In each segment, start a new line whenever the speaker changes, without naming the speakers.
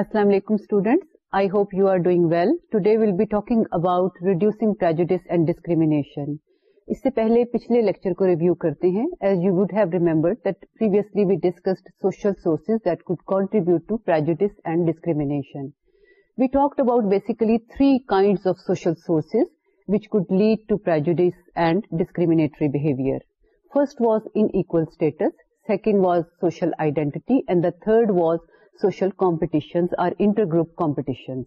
السلام علیکم students I hope you are doing well today we'll be talking about reducing prejudice and discrimination اس سے پہلے پچھلے لیکچر کو ریویو کرتے ہیں as you would have remember that previously we discussed social sources that could contribute to prejudice and discrimination we talked about basically three kinds of social sources which could lead to prejudice and discriminatory behaviour first was unequal status second was social identity and the third was social competitions or intergroup competitions.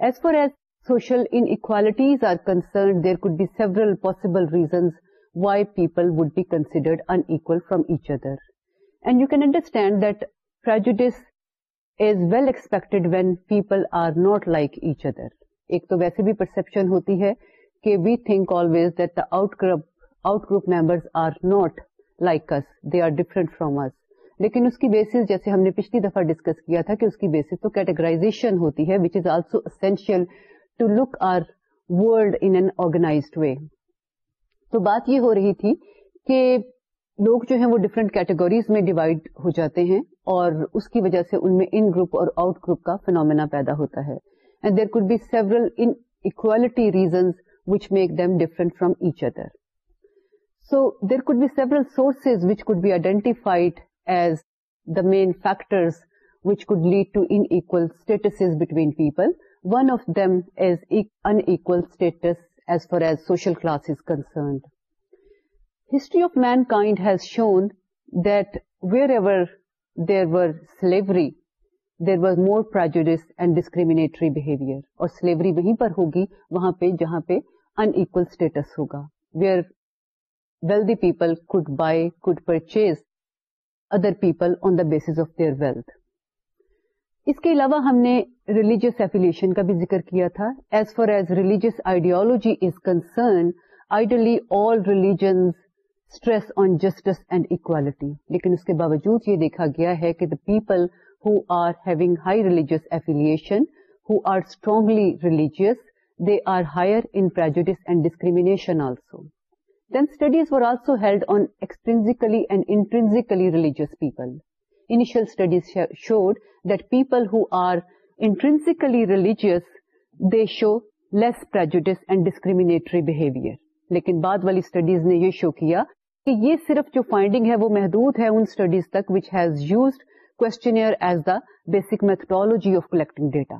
As far as social inequalities are concerned, there could be several possible reasons why people would be considered unequal from each other. And you can understand that prejudice is well expected when people are not like each other. ایک تو ویسے بھی perception ہوتی ہے کہ we think always that the out group out group members are not like they are different from us لیکن اس کی بیسس جیسے ہم نے پچھلی دفعہ ڈسکس کیا تھا کہ اس کی بیسز تو کیٹیگرائزیشن ہوتی ہے which is also essential to look our world in an organized way تو بات یہ ہو رہی تھی کہ لوگ جو ہیں وہ ڈفرینٹ کیٹیگریز میں ڈیوائڈ ہو جاتے ہیں اور اس کی وجہ سے ان میں ان گروپ اور آؤٹ گروپ کا فینومینا پیدا ہوتا ہے and there could be several inequality reasons which make them different from each other so there could be several sources which could be identified as main factors which could lead to unequal status between people one of them is unequal status as far as social class concerned history of mankind has shown there ever there was slavery there was more prejudice and discriminatory behaviour اور slavery وہیں پر ہوگی وہاں پہ جہاں پہ unequal status ہوگا where wealthy people could buy could purchase other people on the basis of their wealth اس کے علاوہ ہم نے ریلیجیس ایفیلیشن کا بھی ذکر کیا تھا as far as religious ideology is concern ideally all religions stress on justice and equality لیکن اس کے باوجود یہ دیکھا گیا ہے کہ the people who are having high religious affiliation who are strongly religious they are higher in prejudice and discrimination also also held on extrinsically and intrinsically religious people انیشلز showed that people Hare intrinsically religious they show less پرٹری behaviour لیکن بعد والی studies نے یہ شو کیا کہ یہ صرف جو فائنڈنگ ہے وہ محدود ہے ان اسٹڈیز تک which has use questionnaire as the basic methodology of collecting data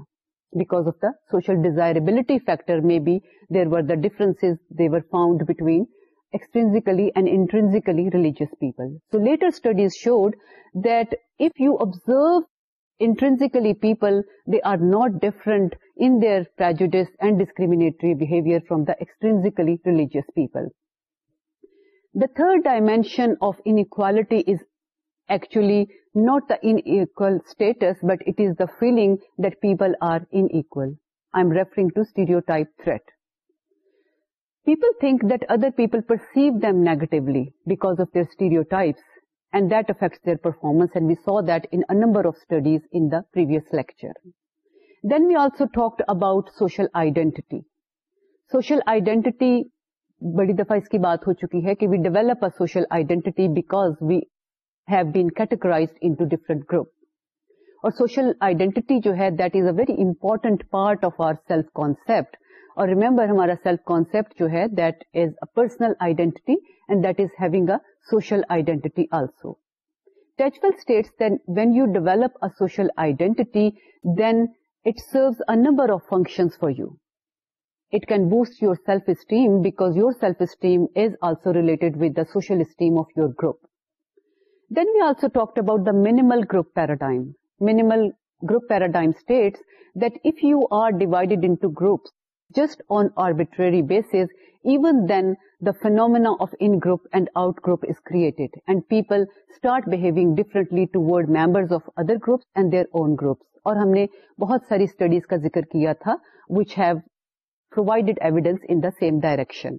because of the social desirability factor میں beer war the difference they wound between extrinsically and intrinsically religious people. So later studies showed that if you observe intrinsically people, they are not different in their prejudice and discriminatory behavior from the extrinsically religious people. The third dimension of inequality is actually not the unequal status, but it is the feeling that people are unequal. I'm referring to stereotype threat. People think that other people perceive them negatively because of their stereotypes and that affects their performance and we saw that in number of studies in the previous lecture then we also talked about social identity social identity بڑی دفعہ اس کی بات ہو چکی ہے کہ we develop our social identity because we have been categorize into different group اور سوشل آئیڈینٹی جو ہے that is a very important part of our self concept اور ریمبر ہمارا سیلف کانسپٹ جو ہے that is a personal identity and that is having a social identity also Tajfel states when you develop a social identity then it serves a number of functions for you it can boost your self esteem because your self esteem is also related with the social esteem of your group then we also talk about the minimal group paradigm minimal group paradigm states that if you are divided in groups just on arbitrary base even then the phenomena of in group and out group is created and people start behaving differently toward members of other groups and their own groups اور ہم نے بہت ساری studies کا ذکر کیا تھا which have provided evidence in direction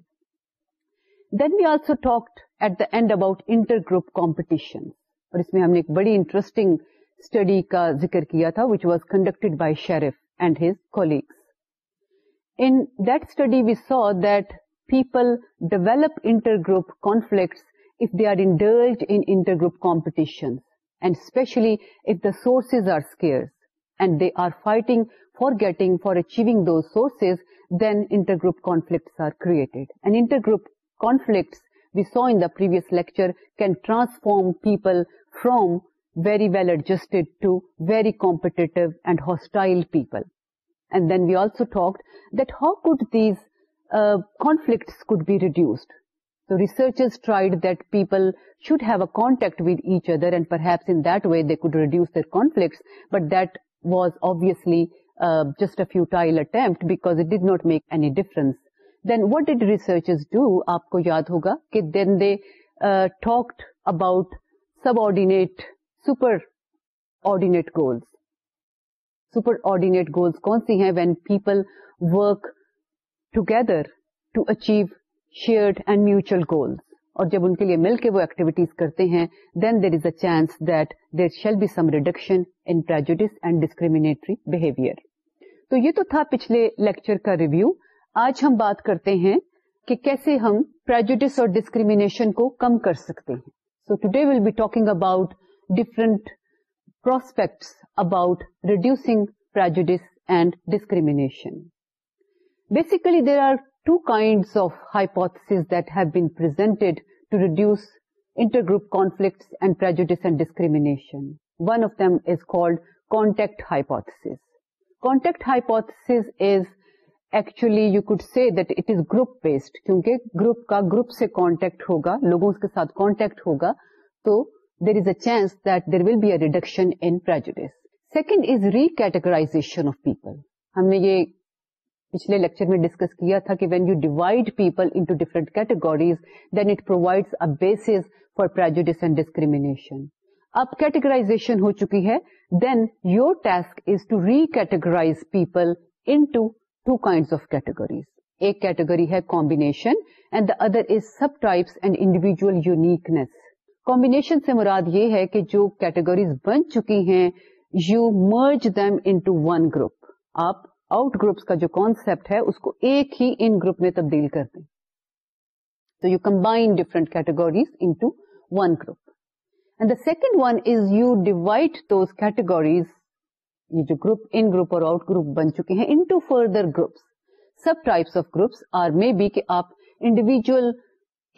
then we also talk at that about inter group competition اور اس میں ہم نے ایک بڑی انٹرسٹنگ اسٹڈی کا ذکر کیا تھا which was conducted by Sherif and his colleagues In that study, we saw that people develop intergroup conflicts if they are indulged in intergroup competitions, and especially if the sources are scarce and they are fighting for achieving those sources, then intergroup conflicts are created. And intergroup conflicts, we saw in the previous lecture, can transform people from very well adjusted to very competitive and hostile people. And then we also talk that how could these conflict could be reduced so researches tried the people should have a contact with each other and perhaps in that way they could reduce their conflicts but that was obviously just a futile attempt because it does not make any difference then what did researchers do آپ کو یاد ہوگا کہ then they talk about sub آرڈینےٹ سپرڈینےٹ goals superordinate goals کون سی ہیں when people work together to achieve shared and mutual goals اور جب ان کے لیے مل کے وہ ایکٹیویٹیز کرتے ہیں then there is a chance that there shall be some reduction in prejudice and discriminatory behaviour تو یہ تو تھا پچھلے لیکچر کا ریویو آج ہم بات کرتے ہیں کہ کیسے ہم پرجوڈس اور ڈسکریمنیشن کو کم کر سکتے ہیں so today will be talking about different prospects about reducing prejudice and discrimination basically there are two kind of hypothesis that have been present to reduce inter group conflicts and prejudice discrimination one of them is called contact hypothesis contact hypothesis is actually you could see that it is group based کیونکہ group کا group سے contact ہوگا لوگوں کے ساتھ contact ہوگا تو there is a chance that there will be a reduction in prejudice second is re categorization of people ہم نے یہ پچھلے لیکچر میں ڈسکس کیا تھا کہ when you divide people into different categories then it a base for and discrimination اب categorization ہو چکی ہے then your task is to re categorize people into two kind of categories ایک کیٹیگری ہے combination and the other is sub types and individual uniqueness combination سے مراد یہ ہے کہ جو کیٹیگریز بن چکی ہیں you merge them in group آپ آؤٹ گروپس کا جو کانسپٹ ہے اس کو ایک ہی ان گروپ میں تبدیل کر دیں تو you combine different categories into one group and the second one is you divide those categories یہ جو گروپ ان گروپ اور آؤٹ گروپ بن چکے ہیں into further groups sub types of groups or may be کہ آپ individual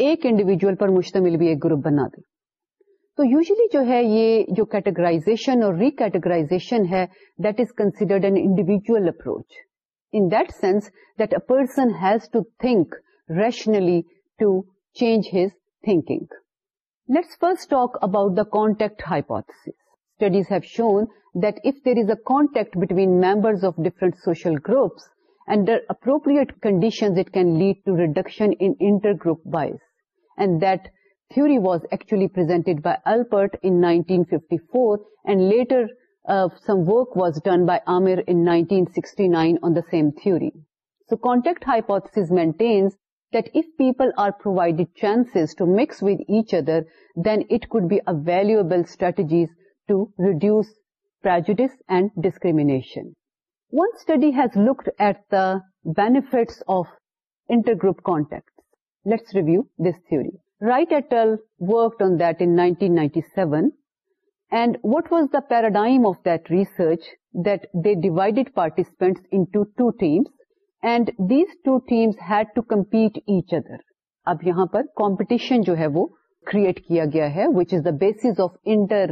ایک individual پر مشتمل بھی ایک گروپ بنا دیں تو یوزلی جو ہے یہ جو کیٹیگرائزیشن اور ری کیٹیگرائزیشن ہے that is considered an individual approach in that that sense a person has to think rationally to change his thinking let's first talk about the contact hypothesis studies have shown that if there is a contact between members of different social groups under appropriate conditions it can lead to reduction in inter group wise and that theory was actually presented by Alpert in 1954, and later uh, some work was done by Amir in 1969 on the same theory. So contact hypothesis maintains that if people are provided chances to mix with each other, then it could be a valuable strategy to reduce prejudice and discrimination. One study has looked at the benefits of intergroup contacts. Let's review this theory. Wright at work on that in seven and what was the paradigm of that research they divided participants and these two teams had to compete each other اب یہاں پر competition جو ہے وہ create کیا گیا ہے which is the base of inter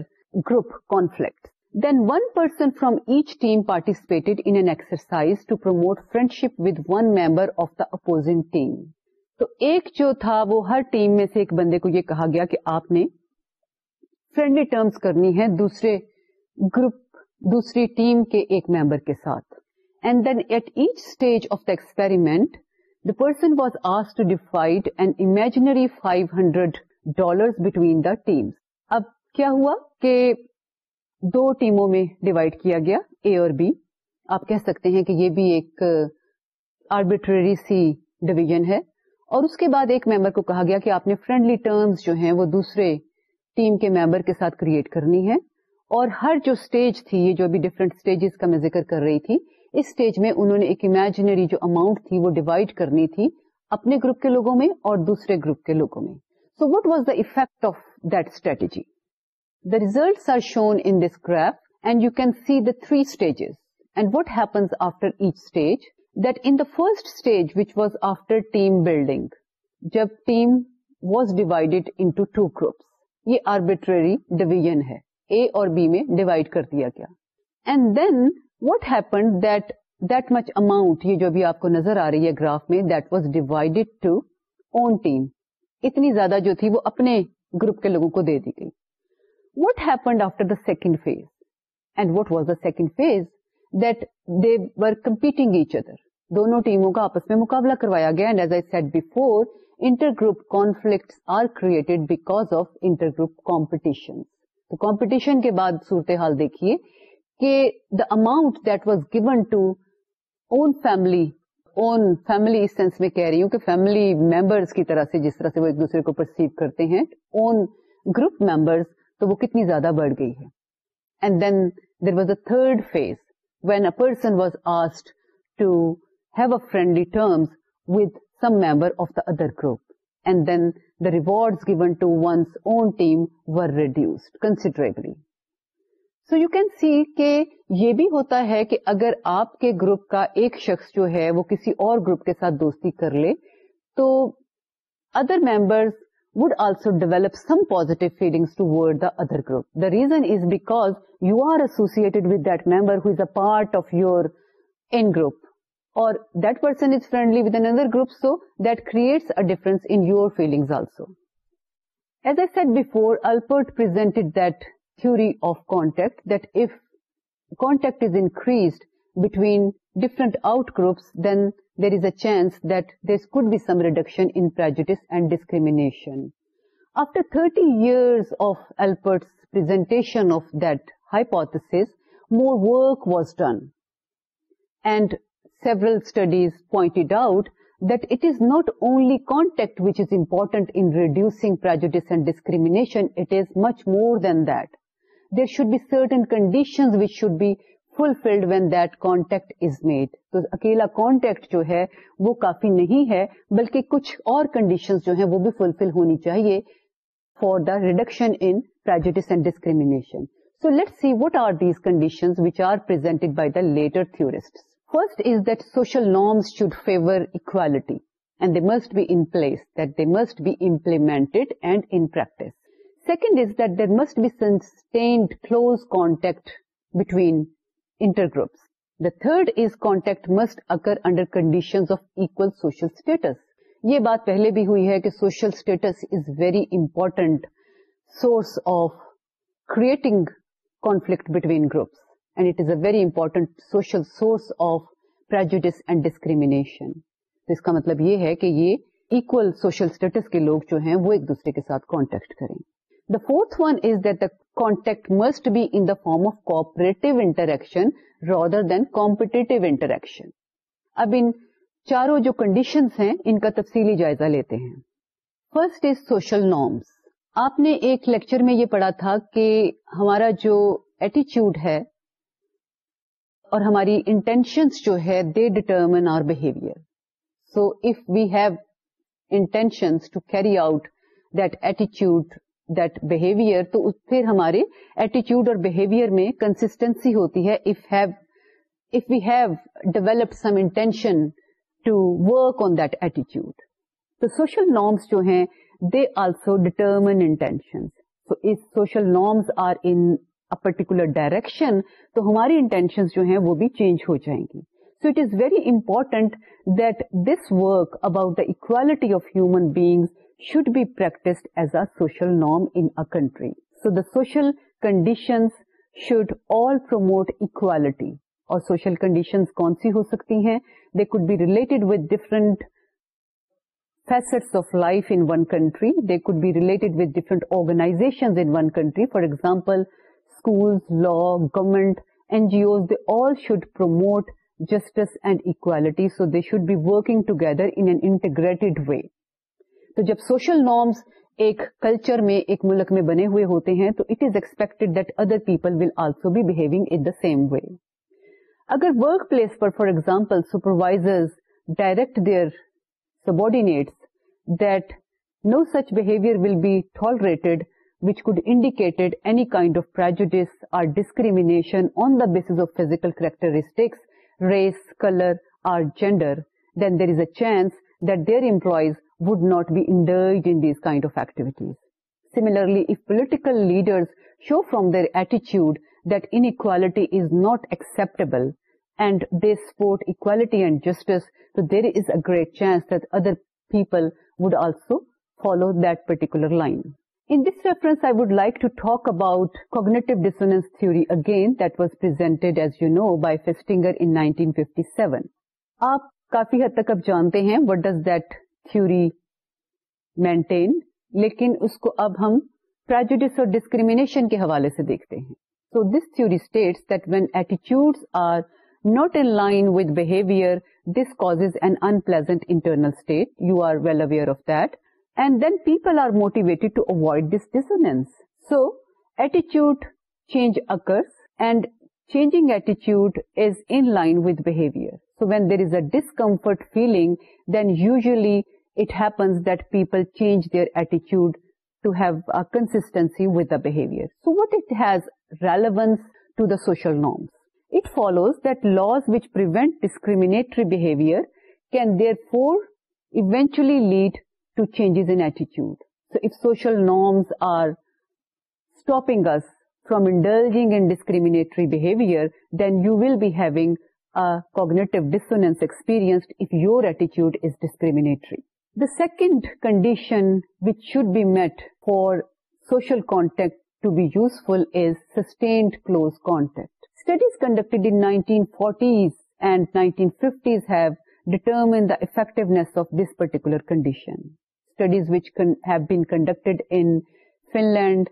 group conflict then one person from each team participate in exercise to promote friendship with one member of دازنگ team تو ایک جو تھا وہ ہر ٹیم میں سے ایک بندے کو یہ کہا گیا کہ آپ نے فرینڈلی ٹرمز کرنی ہے دوسرے گروپ دوسری ٹیم کے ایک ممبر کے ساتھ and then at each stage of the experiment the person was as to defied and imaginary five hundred dollar between the team اب کیا ہوا کہ دو ٹیموں میں ڈیوائڈ کیا گیا اے اور بی آپ کہہ سکتے ہیں کہ یہ بھی ایک آربیٹری سی ڈویژن ہے اور اس کے بعد ایک ممبر کو کہا گیا کہ آپ نے فرینڈلی ٹرمز جو ہیں وہ دوسرے ٹیم کے ممبر کے ساتھ کریٹ کرنی ہے اور ہر جو اسٹیج تھی یہ جو ابھی ڈفرینٹ اسٹیجز کا میں ذکر کر رہی تھی اس اسٹیج میں انہوں نے ایک امیجنری جو اماؤنٹ تھی وہ ڈیوائڈ کرنی تھی اپنے گروپ کے لوگوں میں اور دوسرے گروپ کے لوگوں میں so what was the effect of that strategy the result are shown in this graph and you can see the three stages and what happens after each stage first stage which was after team building جب team was divided into two groups یہ arbitrary division ہے اے اور be میں divide کر دیا گیا and then وٹنڈ much amount یہ جو بھی آپ کو نظر آ رہی ہے گراف میں that was divided to own team اتنی زیادہ جو تھی وہ اپنے گروپ کے لوگوں کو دے دی گئی what happened after the second phase and what was the second phase the they were competing each other دونوں ٹیموں کا آپس میں مقابلہ کروایا گیا and as I said inter group conflict are created because of inter group competition تو competition کے بعد صورتحال دیکھیے کہ the amount that was given to own family own family اس سینس میں کہہ رہی ہوں کہ فیملی ممبرس کی طرح سے جس طرح سے وہ ایک دوسرے کو پرسیو کرتے ہیں اون گروپ ممبرس تو وہ کتنی زیادہ بڑھ گئی ہے and then there was a third phase when asked to asked to a friendly with with member of the other group and then the reward given to one's own team were reduced considerably. So you can see کہ یہ بھی ہوتا ہے کہ اگر آپ کے group کا ایک شخص جو ہے وہ کسی اور گروپ کے ساتھ دوستی کر لے تو other members would also develop some positive feelings toward the other group. The reason is because you are associated with that member who is a part of your in-group, or that person is friendly with another group, so that creates a difference in your feelings also. As I said before, Alpert presented that theory of contact, that if contact is increased between different outgroups, then there is a chance that there could be some reduction in prejudice and discrimination. After 30 years of Alpert's presentation of that hypothesis, more work was done, and several studies pointed out that it is not only contact which is important in reducing prejudice and discrimination, it is much more than that. There should be certain conditions which should be fulfilled when that contact is made تو اکیلا contact جو ہے وہ کافی نہیں ہے بلکہ کچھ اور کنڈیشن جو ہے وہ بھی فلفل ہونی چاہیے for the reduction so let see what are these condition which are پرائی the letter تھور first is that social norms should favour equality and they must be in place that they must be implemented and in practice second is that there must be sustained close contact between inter groups the third is contact must occur under condition of equal social status یہ بات پہلے بھی ہوئی ہے کہ social status is very important source of creating conflict between groups and it is a very important social source of prejudice and discrimination اس کا مطلب یہ ہے کہ یہ اکول سوشل اسٹیٹس کے لوگ جو ہیں وہ ایک دوسرے کے ساتھ کانٹیکٹ کریں fourth one is detect must be in the form of کو دین چاروں جو کنڈیشن ہیں ان کا تفصیلی جائزہ لیتے ہیں فرسٹ نارمس آپ نے ایک لیکچر میں یہ پڑھا تھا کہ ہمارا جو ایٹیچیوڈ ہے اور ہماری انٹینشنس جو ہے they determine our behaviour so if we have intentions to carry out that ایٹیچیوڈ تو پھر ہمارے ایٹیچیوڈ اور بہیویئر میں کنسٹینسی ہوتی ہے سوشل نارمس جو ہے they also determine intention social norms are in particular direction تو ہماری انٹینشن جو ہے وہ بھی چینج ہو جائیں گی so it is very important that this work about the equality of human beings should be practised as social norm in a country so the social conditions should all promote equality اور social conditions کون سی ہو سکتی ہیں they could be related with different facets of life in one country they could be related with different different in one country for example schools law government N G Os they all should promote justice and equality so they should be working together in an integrated way تو جب social norms ایک culture میں ایک ملک میں بنے ہوئے ہوتے ہیں تو it is expected that other people will also be behaving in the same way اگر ورک پلیس پر for example supervisors direct their subordinates that no such behaviour will be tolerated which could indicated any kind of prejudice or discrimination on the basis of physical characteristics, race, color or gender, then there is a chance that their employees would not be انڈرج these kind of activities similarly political leader show from their ایٹیچیوڈ that inequality is not acceptable and they support equality and justice there is a great chance other people would also follow particular line I would like to talk about cognitive dissonance تھوڑی again that was پر جانتے ہیں theory maintain لیکن اس کو اب ہم prejudice اور ڈسکریمنیشن کے حوالے سے دیکھتے ہیں سو this theory states that when attitude are not in line with behaviour this cause and in pleasant internal state you are well aware of that and then people are motivate to avoid this ڈیسرنس so ایٹیچیوڈ change occurs and change ایٹیچیوڈ is in line with behaviour so when there is a discomfort feeling then usually it happens that people change their attitude to have a consistency with the behavior. So what it has relevance to the social norms? It follows that laws which prevent discriminatory behavior can therefore eventually lead to changes in attitude. So if social norms are stopping us from indulging in discriminatory behavior, then you will be having a cognitive dissonance experienced if your attitude is discriminatory. The second condition which should be met for social contact to be useful is sustained close contact. Studies conducted in 1940s and 1950s have determined the effectiveness of this particular condition. Studies which have been conducted in Finland,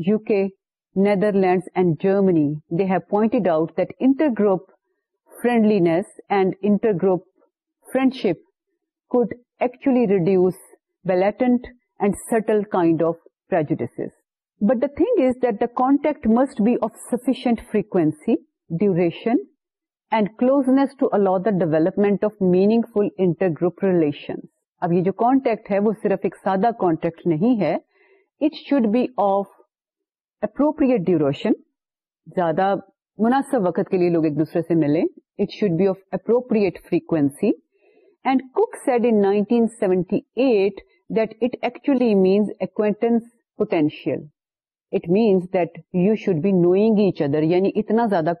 UK, Netherlands and Germany, they have pointed out that intergroup friendliness and intergroup friendship could truly reduce بیلٹنٹ and still kind of پر but the thing is that the contact must be of sufficient frequency duration and closeness to allow the development of meaningful intergroup relation اب یہ جو contact ہے وہ صرف ایک سادہ contact نہیں ہے it should be of appropriate duration زیادہ مناسب وقت کے لیے لوگ ایک دوسرے سے ملے it should be of appropriate frequency 1978 that that it It actually means means acquaintance potential. you should be knowing each other. یعنی اتنا زیادہ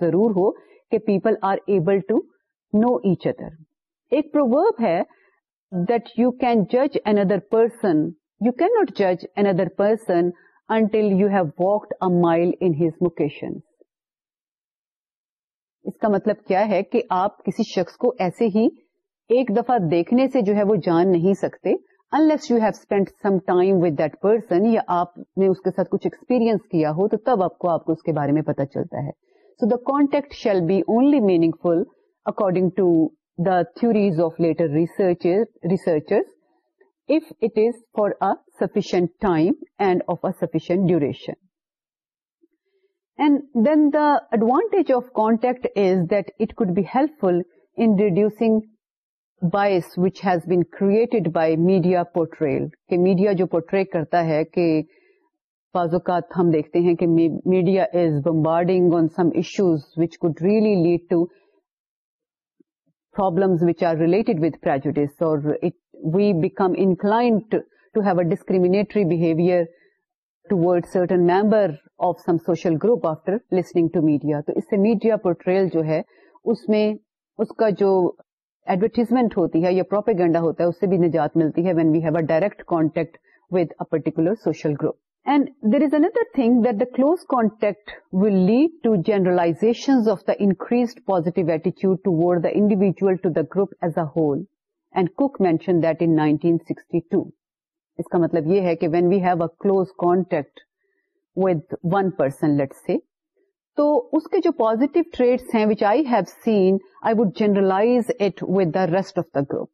ضرور ہو کہ people are able to know each other ایک پروب ہے دو کین جج اندر پرسن یو کینٹ جج another person until you have walked a miles moccasin اس کا مطلب کیا ہے کہ آپ کسی شخص کو ایسے ہی ایک دفعہ دیکھنے سے جو ہے وہ جان نہیں سکتے unless you have spend some time with that person یا آپ نے اس کے ساتھ کچھ ایکسپیرئنس کیا ہو تو تب آپ کو آپ کو اس کے بارے میں پتا چلتا ہے so the contact shall be only meaningful according to the theories of later researcher if it is فارفنٹ time and of efficient duration and then the advantage of contact is that it could be helpful inducing bias which has been created by media portrayal کہ media جو portray کرتا ہے کہ بعض اوقات ہم دیکھتے ہیں کہ media is bombarding on some issues which could really lead to problems which are related with prejudice اور we become inclined to have a discriminatory behaviour toward certain member of some social group after listening to media تو اس سے media portrayal جو ہے اس میں اس کا جو advertisement ہوتی ہے یا پروپیگنڈا ہوتا ہے اس سے بھی نجات ملتی ہے when we have a a direct contact contact with particular social group and there is another thing that the close will lead to generalisation of the increase positive ایٹیچیوڈ to the individual the group as a whole and Cook mention that in 1962 اس کا مطلب یہ ہے کہ when we have a close contact with one person late say تو اس کے جو پوزیٹو ٹریٹس ہیں which I have seen I would generalise it with the rest of the group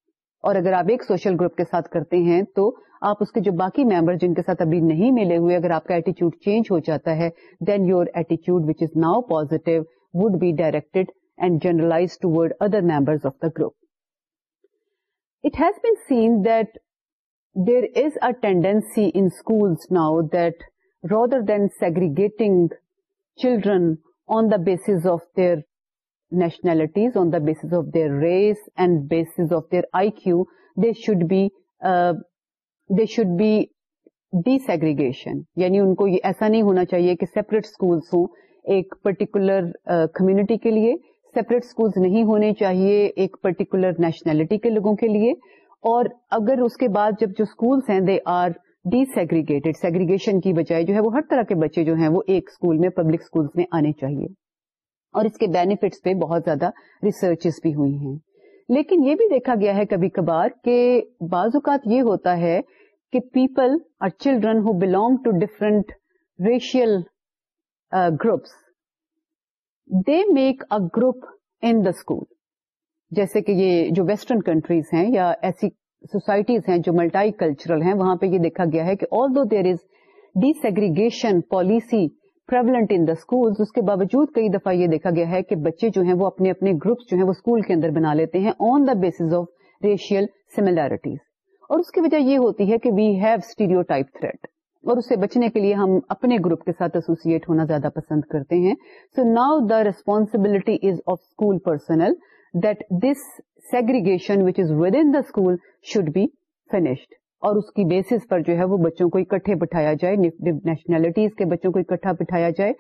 اور اگر آپ ایک سوشل گروپ کے ساتھ کرتے ہیں تو آپ اس کے جو باقی ممبر جن کے ساتھ ابھی نہیں ملے ہوئے اگر آپ کا ایٹیچیوڈ چینج ہو جاتا ہے دین یور ایٹیچیوڈ which is now positive would be directed and generalise to word other members of the group it has been seen that there is a tendency in schools now that rather than segregating children on the basis of their nationalities on the basis of their race and basis of their I Q they should be should be desegregation یعنی ان کو یہ ایسا نہیں ہونا چاہیے کہ separate schools ہوں ایک پرٹیکولر کمیونٹی uh, کے لیے سپریٹ اسکولس نہیں ہونے چاہیے ایک پرٹیکولر نیشنیلٹی کے لوگوں کے لیے اور اگر اس کے بعد جب جو اسکولس ہیں they are desegregated segregation کی بجائے جو ہے وہ ہر طرح کے بچے جو ہیں وہ ایک اسکول میں پبلک اسکولس میں آنے چاہیے اور اس کے بینیفٹس پہ بہت زیادہ ریسرچ بھی ہوئی ہیں لیکن یہ بھی دیکھا گیا ہے کبھی کبھار کہ بعض اوقات یہ ہوتا ہے کہ پیپل اور children who belong to different racial groups they make a group in the school جیسے کہ یہ جو ویسٹرن کنٹریز ہیں یا ایسی سوسائٹیز ہیں جو ملٹائی کلچرل ہیں وہاں پہ یہ دیکھا گیا ہے کہ آل دوسگریگیشن پالیسی باوجود کئی دفعہ یہ دیکھا گیا ہے کہ بچے جو ہیں وہ اپنے اپنے گروپس جو ہیں وہ اسکول کے اندر بنا لیتے ہیں on the base of racial similarities اور اس کی وجہ یہ ہوتی ہے کہ we have stereotype threat اور اسے بچنے کے لیے ہم اپنے گروپ کے ساتھ ایسوسیٹ ہونا زیادہ پسند کرتے ہیں so now the responsibility is of school personnel that this segregation which is with in the school should be finished اور اس کی بیسس پر جو ہے وہ بچوں کو اکٹھے بٹھایا جائے نیشنلٹیز کے بچوں کو اکٹھا بٹھایا جائے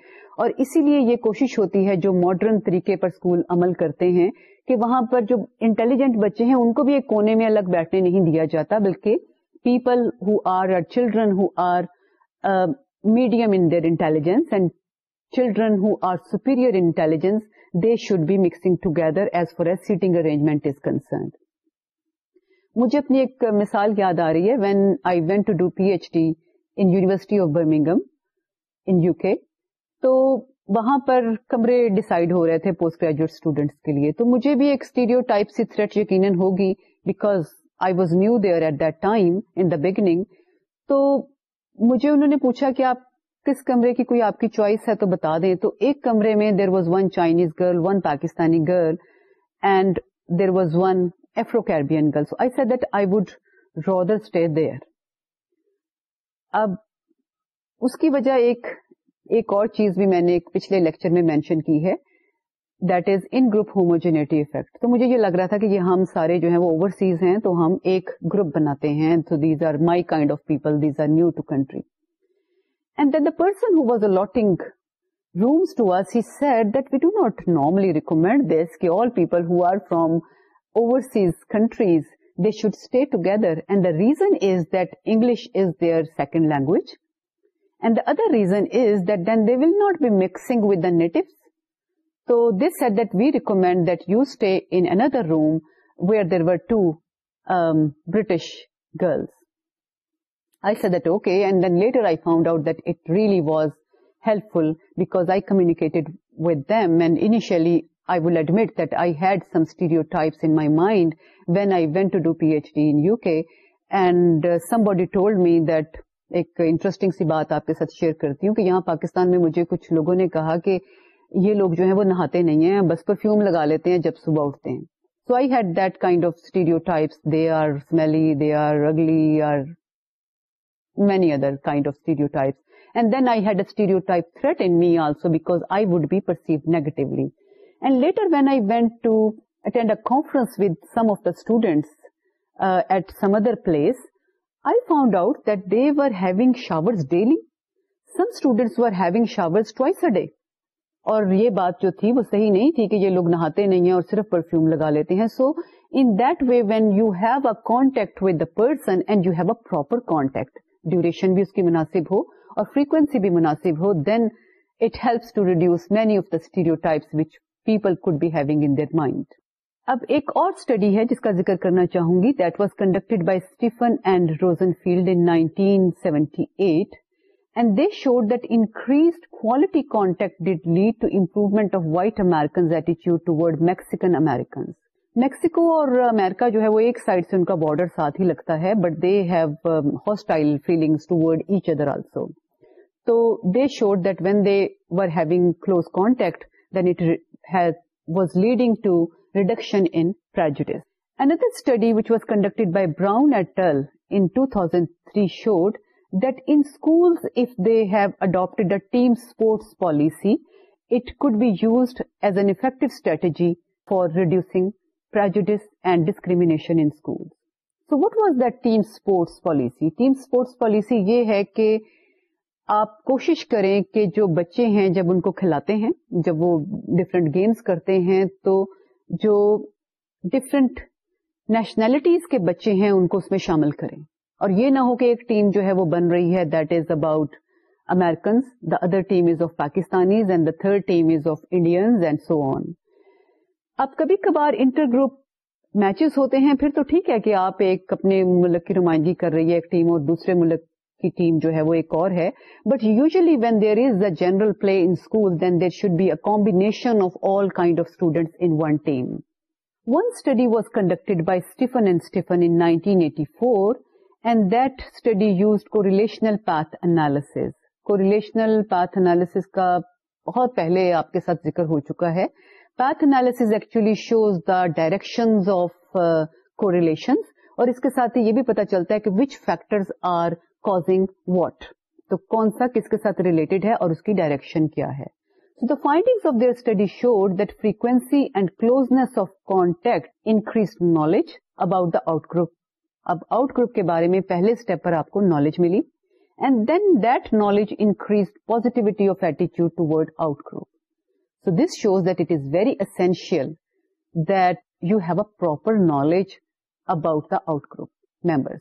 اور اسی لیے یہ کوشش ہوتی ہے جو ماڈرن طریقے پر اسکول عمل کرتے ہیں کہ وہاں پر جو انٹیلیجنٹ بچے ہیں ان کو بھی ایک کونے میں الگ بیٹھنے نہیں دیا جاتا بلکہ people who are are children who are medium in their intelligence and children who are superior intelligence they should be mixing together as far seating arrangement is concerned مجھے اپنی ایک مثال یاد آ رہی ہے when I went to do P H D of university of Birmingham you کے تو وہاں پر کمرے ڈسائڈ ہو رہے تھے پوسٹ گریجویٹ اسٹوڈینٹس کے لیے تو مجھے بھی ایک ٹائپ سی تھریٹ یقیناً ہوگی because I was new there at that time in the beginning تو مجھے انہوں نے پوچھا کہ آپ کس کمرے کی کوئی آپ کی چوائس ہے تو بتا دیں تو ایک کمرے میں there was one Chinese girl one Pakistani girl and there was one Afro Caribbean girl I that I would rather stay اب اس کی وجہ ایک ایک اور چیز بھی میں نے پچھلے لیکچر میں مینشن کی ہے that is in group homogeneity effect تو مجھے یہ لگ رہا تھا کہ یہ ہم سارے جو ہیں وہ اوورسیز ہیں تو ہم ایک گروپ بناتے ہیں تو these these are are my kind of people new to And then the person who was allotting rooms to us, he said that we do not normally recommend this, that all people who are from overseas countries, they should stay together. And the reason is that English is their second language. And the other reason is that then they will not be mixing with the natives. So they said that we recommend that you stay in another room where there were two um, British girls. I said that okay and then later I found out that it really was helpful because I communicated with them and initially I will admit that I had some stereotypes in my mind when I went to do PhD in UK and uh, somebody told me that ایک interesting سی بات آپ کے ساتھ share کرتی ہوں کہ یہاں پاکستان میں مجھے کچھ لوگوں نے کہا کہ یہ لوگ جو ہیں وہ نہاتے نہیں ہیں بس پرفیوم لگا لیتے ہیں جب صبح اٹھتے ہیں so I had that kind of stereotypes they are smelly they are ugly are many other kind of stereotypes. And then I had a stereotype threat in me also because I would be perceived negatively. And later when I went to attend a conference with some of the students uh, at some other place, I found out that they were having showers daily. Some students were having showers twice a day. اور یہ بات جو تھی وہ صحیح نہیں تھی کہ یہ لوگ نہاتے نہیں ہیں اور صرف پرفیوم لگا لیتے ہیں so in that way when you have a contact with the person and you have a proper contact duration بھی اس کی مناسب ہو اور فریکوینسی بھی مناسب ہو then it helps to reduce many of the stereotypes which people could be having in their mind اب ایک اور اسٹڈی ہے جس کا ذکر کرنا چاہوں گی that was conducted by Stephan and Rosenfield in 1978 seventy eight and they showed that increased quality contact did lead to improvement of white Americans ایٹیچیوڈ ٹورڈ میکسیکن امیرکنز میکسیکو اور امیرکا جو ہے وہ ایک سائڈ سے ان کا border ساتھ ہی لگتا ہے but they have hostile feelings toward each other also تو they showed that when they were having close contact then it was leading to reduction in Another study which was conducted by Brown et al. in 2003 showed that in schools if they have adopted a team sports policy, it could be used as an effective strategy for reducing prejudice and discrimination in schools. So what was that team sports policy? Team sports policy یہ ہے کہ آپ کوشش کریں کہ جو بچے ہیں جب ان کو کھلاتے ہیں جب وہ ڈفرینٹ گیمس کرتے ہیں تو جو ڈفرینٹ نیشنلٹیز کے بچے ہیں ان کو اس میں شامل کریں اور یہ نہ ہو کہ ایک ٹیم جو ہے وہ بن رہی ہے that is about Americans the other team is of Pakistanis and the third team is of Indians and so on اب کبھی کبھار انٹر گروپ میچز ہوتے ہیں پھر تو ٹھیک ہے کہ آپ ایک اپنے ملک کی نمائندگی کر رہی ہے ایک ٹیم اور دوسرے ملک کی ٹیم جو ہے وہ ایک اور ہے but usually when there is the general play in school then there should be a combination of all kind of students in one team one study was conducted by Stephan and Stephan eighty four and that study use correlational path analysis correlational path analysis کا بہت پہلے آپ کے ساتھ ذکر ہو چکا ہے also actually shows the direction of correlations اور اس کے ساتھ یہ بھی پتا چلتا ہے کہ وچ فیکٹر کس کے ساتھ ریلیٹڈ ہے اور اس کی ڈائریکشن کیا ہے so the find of their study showed دیکھی closeness of contact increase knowledge about the out group اب آؤٹ گروپ کے بارے میں پہلے اسٹیپ پر آپ کو نولیج ملی and then دالج increase positivity of ایٹیچیوڈ toward out group So this shows that it is very essential that you have a proper knowledge about the outgroup members.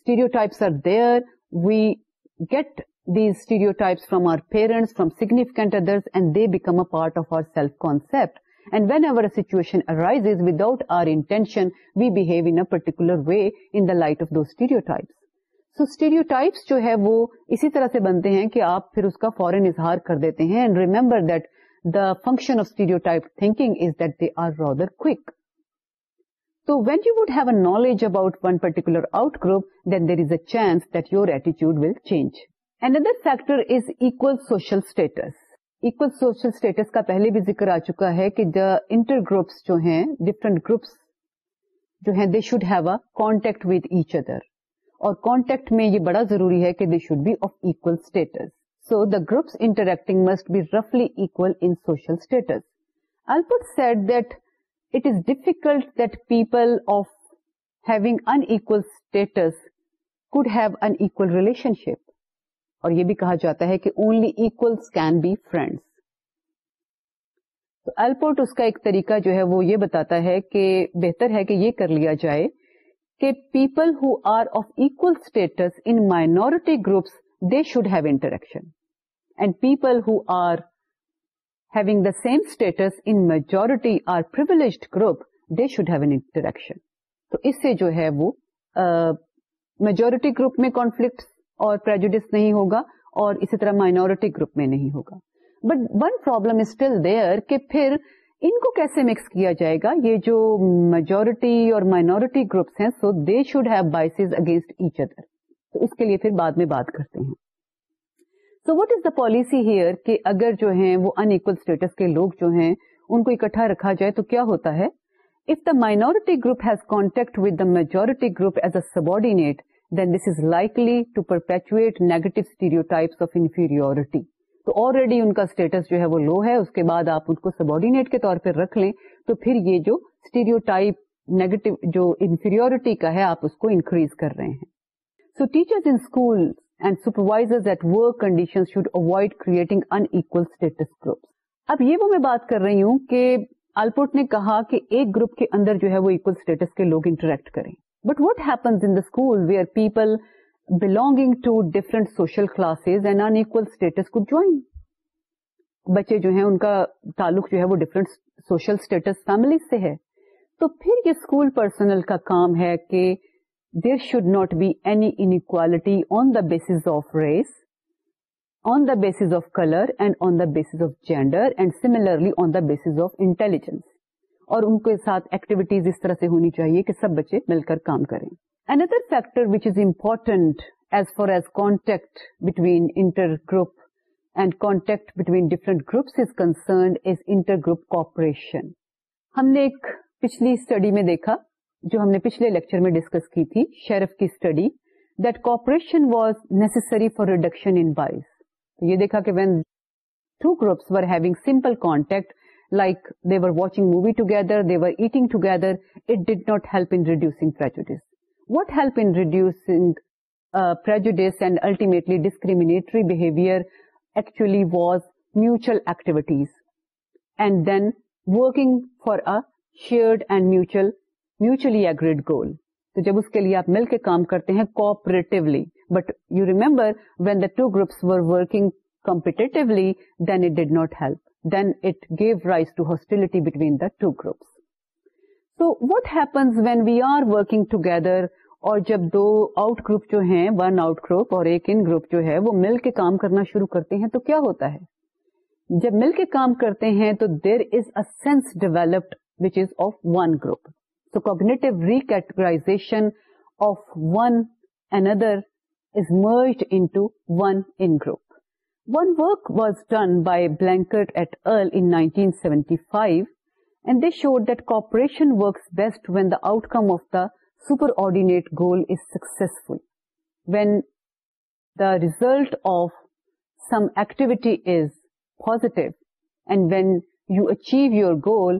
Stereotypes are there. We get these stereotypes from our parents, from significant others, and they become a part of our self-concept. And whenever a situation arises without our intention, we behave in a particular way in the light of those stereotypes. So stereotypes جو ہے وہ اسی طرح سے بنتے ہیں کہ آپ پھر اس کا فورن اظہار کر دیتے ہیں and remember that the function of stereotype thinking is that they are rather کوک تو when you would have a knowledge about one particular out group then there is a chance that your attitude will change and other factor is equal social status equal social status کا پہلے بھی ذکر آ چکا ہے کہ دا inter groups جو ہیں different groups جو ہیں they should have a contact with each other اور کانٹیکٹ میں یہ بڑا ضروری ہے کہ they should be of status so the groups interacting must be رفلی in social status set that it is difficult that people of having unequal status could have unequal relationship اور یہ بھی کہا جاتا ہے کہ اونلی کین بی فرینڈس تو Allport اس کا ایک طریقہ جو ہے وہ یہ بتاتا ہے کہ بہتر ہے کہ یہ کر لیا جائے کہ people who are of status in minority groups they should have interaction and people who are are having the same status in majority group they should have an interaction تو اس سے جو ہے وہ میجورٹی uh, گروپ میں conflict اور prejudice نہیں ہوگا اور اسی طرح مائنورٹی گروپ میں نہیں ہوگا but one problem is still پھر ان کو کیسے مکس کیا جائے گا یہ جو میجورٹی اور مائنورٹی گروپس ہیں so they should have biases against each other تو اس کے لیے پھر بعد میں بات کرتے ہیں so what is the policy here کہ اگر جو ہیں وہ ان ایکول اسٹیٹس کے لوگ جو ہیں ان کو اکٹھا رکھا جائے تو کیا ہوتا ہے if the minority group has contact with the majority group as a subordinate then this is likely to perpetuate negative stereo types of inferiority تو آلریڈی ان کا اسٹیٹس جو ہے وہ لو ہے اس کے بعد آپ ان کو سبارڈینیٹ کے طور پر رکھ لیں تو پھر یہ جو اسٹیریو ٹائپ نیگیٹو جو انفیریورٹی کا ہے آپ اس کو انکریز کر رہے ہیں so teachers in school and supervisors at work condition should avoid creating unequal status groups اب یہ وہ میں بات کر رہی ہوں کہ آلپورٹ نے کہا کہ ایک گروپ کے اندر جو ہے وہ اکول اسٹیٹس کے لوگ انٹریکٹ کریں but what happens in the school where people belonging to different social classes کو جوائن بچے جو ہیں ان کا تعلق جو ہے وہ ڈفرنٹ سوشل اسٹیٹس فیملی سے ہے تو پھر یہ اسکول پرسنل کا کام ہے کہ there should not be any inequality on the basis of race on the base of colour and on the base of gender and similarly base of intelligence اور ان کے ساتھ ایکٹیویٹیز اس طرح سے ہونی چاہیے کہ سب بچے مل کر کام کریں Another factor which is important as far as contact between intergroup and contact between different groups is concerned is intergroup cooperation. ہم نے ایک پچھلی اسٹڈی میں دیکھا جو ہم نے پچھلے لیکچر میں ڈسکس کی تھی شیرف کی study that cooperation was necessary for reduction in یہ دیکھا کہ when two groups were having simple contact like they were watching movie together they were eating together it did not help in reducing prejudices what help induce per discriminatory behaviour actually was mutual activities and then we shared and mutual mutually goal جب اس کے لیے کام کرتے ہیں cooperatively but you remember when the two groups working competitively then it did not help then it gave rise to two groups so what happens when we are working together اور جب دو آؤٹ گروپ جو ہیں one out group اور ایک in group جو ہے وہ مل کے کام کرنا شروع کرتے ہیں تو کیا ہوتا ہے جب مل کے کام کرتے ہیں تو there is a sense developed which is of one group so cognitive recategorization of one N other is merged into one in group one work was done by blanket et al in 1975 And they showed that cooperation works best when the outcome of the superordinate goal is successful when the result of some activity is positive and when you achieve your goal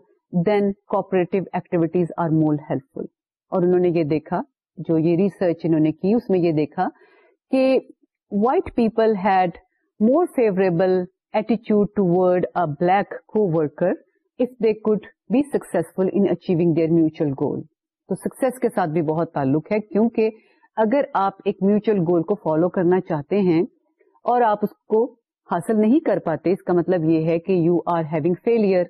then helpful. اور انہوں نے یہ دیکھا جو یہ research انہوں نے کی اس میں یہ دیکھا کہ white people had more favourable ایٹیچیوڈ toward a black coworker if they could be successful in achieving their mutual goal تو سکسیس کے ساتھ بھی بہت تعلق ہے کیونکہ اگر آپ ایک میوچل گول کو فالو کرنا چاہتے ہیں اور آپ اس کو حاصل نہیں کر پاتے اس کا مطلب یہ ہے کہ you are having failure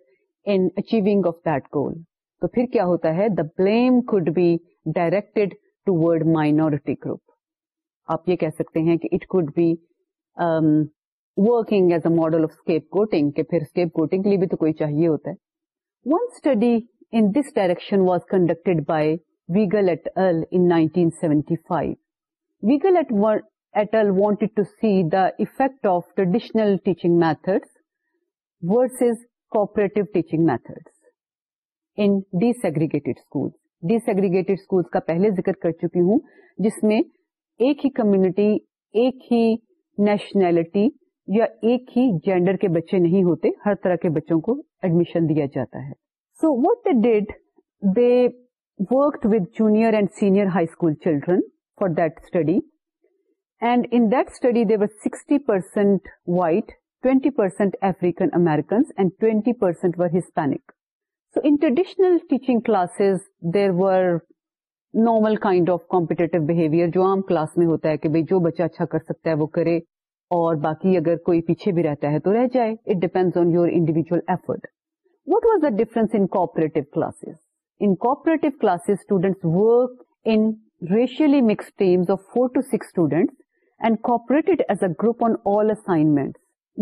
in achieving of that goal تو پھر کیا ہوتا ہے the blame could be directed toward minority group آپ یہ کہہ سکتے ہیں کہ it could be working as a model of scapegoating کہ پھر اسکیپ کوٹنگ کے لیے بھی تو کوئی چاہیے ہوتا ہے one study in this direction was conducted by Wiegel et al. in 1975. Wiegel et, et al. wanted to see the effect of traditional teaching methods versus cooperative teaching methods in desegregated schools. Desegregated schools کا پہلے ذکر کر چکی ہوں جس میں ایک ہی community ایک ہی نیشنلٹی یا ایک ہی جینڈر کے بچے نہیں ہوتے ہر طرح کے بچوں کو ایڈمیشن دیا جاتا ہے so what did they work with junior and senior high school children for دینڈ in the they were sixty percent white twenty percent African American and twenty percent were Hispanic so in traditional teaching classes there were normal kind of کامپٹیٹ behaviour جو عام class میں ہوتا ہے کہ جو بچہ اچھا کر سکتا ہے وہ کرے اور باقی اگر کوئی پیچھے بھی رہتا ہے تو رہ جائے it depend on you individual effort وٹرس ان کو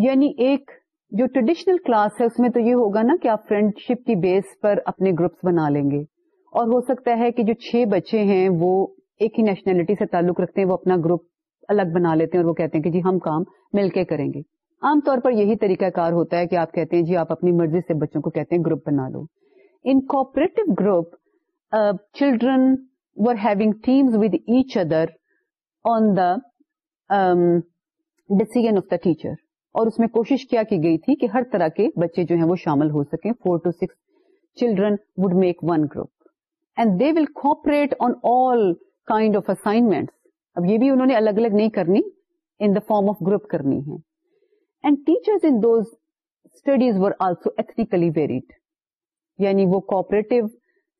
یعنی ایک جو ٹریڈیشنل کلاس ہے اس میں تو یہ ہوگا نا کہ آپ فرینڈ شپ کی بیس پر اپنے گروپس بنا لیں گے اور ہو سکتا ہے کہ جو چھ بچے ہیں وہ ایک ہی نیشنلٹی سے تعلق رکھتے ہیں وہ اپنا گروپ الگ بنا لیتے اور وہ کہتے ہیں کہ جی ہم کام مل کے کریں گے عام طور پر یہی طریقہ کار ہوتا ہے کہ آپ کہتے ہیں جی آپ اپنی مرضی سے بچوں کو کہتے ہیں گروپ بنا لو in cooperative group children were having teams with each other on the decision of the teacher اور اس میں کوشش کیا کی گئی تھی کہ ہر طرح کے بچے جو ہیں وہ شامل ہو سکیں four to six children would make one group and they will cooperate on all kind of assignment اب یہ بھی انہوں نے الگ الگ نہیں کرنی in the form of group کرنی ہے and teachers were also ethnically varied یعنی وہ کوپریٹو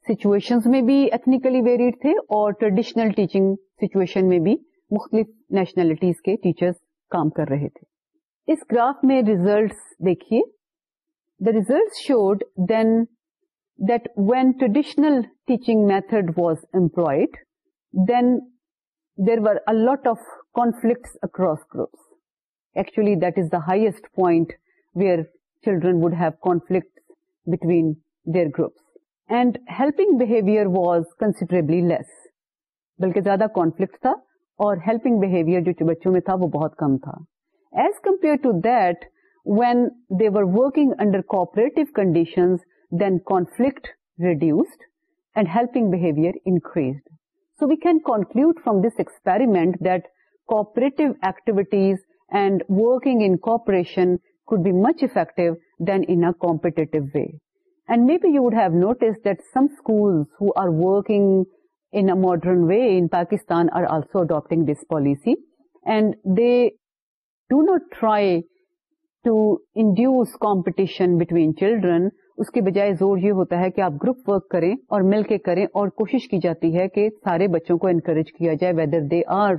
سیچویشن میں بھی ایتنیکلی ویریڈ تھے اور ٹریڈیشنل ٹیچنگ سچویشن میں بھی مختلف نیشنلٹیز کے ٹیچر کام کر رہے تھے اس گراف میں ریزلٹس دیکھیے the result showed then that when traditional teaching method was improved then there were lot of conflicts across groups actually that is the highest point where children would have conflict between helping behaviour was considerably less بلکہ زیادہ conflict تھا اور helping behaviour جو بچوں میں تھا وہ بہت کم تھا as compare to that when they were working under cooperate conditions then got reduced and helping behaviour increased so we can conclude from this experiment that cooperative activities and working in cooperation could be much effective than in a competitive way. And maybe you would have noticed that some schools who are working in a modern way in Pakistan are also adopting this policy and they do not try to induce competition between children. اس کے بجائے زور یہ ہوتا ہے کہ آپ group work کریں اور مل کے کریں اور کوشش کی جاتی ہے کہ سارے بچوں کو انکریج کیا جائے whether they are